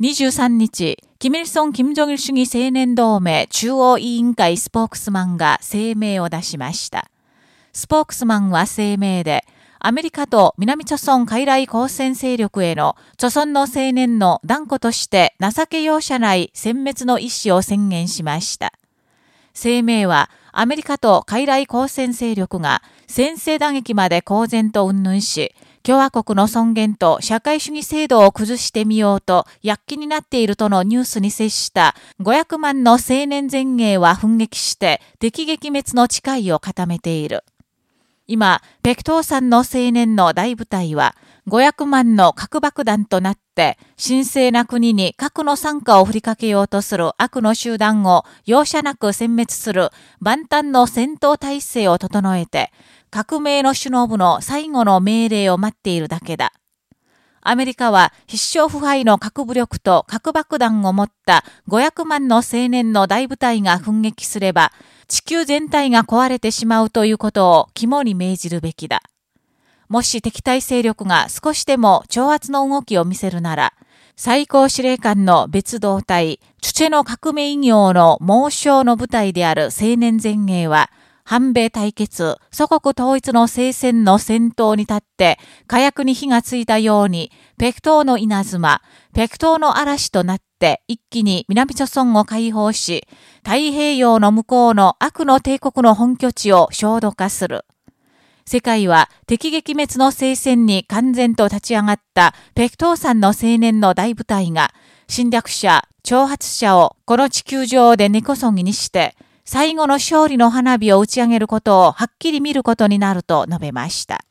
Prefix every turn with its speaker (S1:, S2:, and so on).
S1: 23日、キミルソン・キム・ジョギル主義青年同盟中央委員会スポークスマンが声明を出しました。スポークスマンは声明で、アメリカと南朝村海来交戦勢力への、朝村の青年の断固として情け容赦ない殲滅の意思を宣言しました。声明は、アメリカと海来交戦勢力が先制打撃まで公然と云々し、共和国の尊厳と社会主義制度を崩してみようと躍起になっているとのニュースに接した500万の青年前衛は奮撃して敵撃滅の誓いを固めている。今、北東山の青年の大部隊は500万の核爆弾となって神聖な国に核の参加を振りかけようとする悪の集団を容赦なく殲滅する万端の戦闘体制を整えて革命の首脳部の最後の命令を待っているだけだ。アメリカは必勝腐敗の核武力と核爆弾を持った500万の青年の大部隊が奮撃すれば、地球全体が壊れてしまうということを肝に銘じるべきだ。もし敵対勢力が少しでも挑発の動きを見せるなら、最高司令官の別動隊、チュチェの革命医業の猛将の部隊である青年前衛は、反米対決、祖国統一の聖戦の先頭に立って、火薬に火がついたように、北東の稲妻、北東の嵐となって、一気に南朝村を解放し、太平洋の向こうの悪の帝国の本拠地を焦土化する。世界は敵撃滅の聖戦に完全と立ち上がった北東山の青年の大部隊が、侵略者、挑発者をこの地球上で根こそぎにして、最後の勝利の花火を打ち上げることをはっきり見ることになると述べました。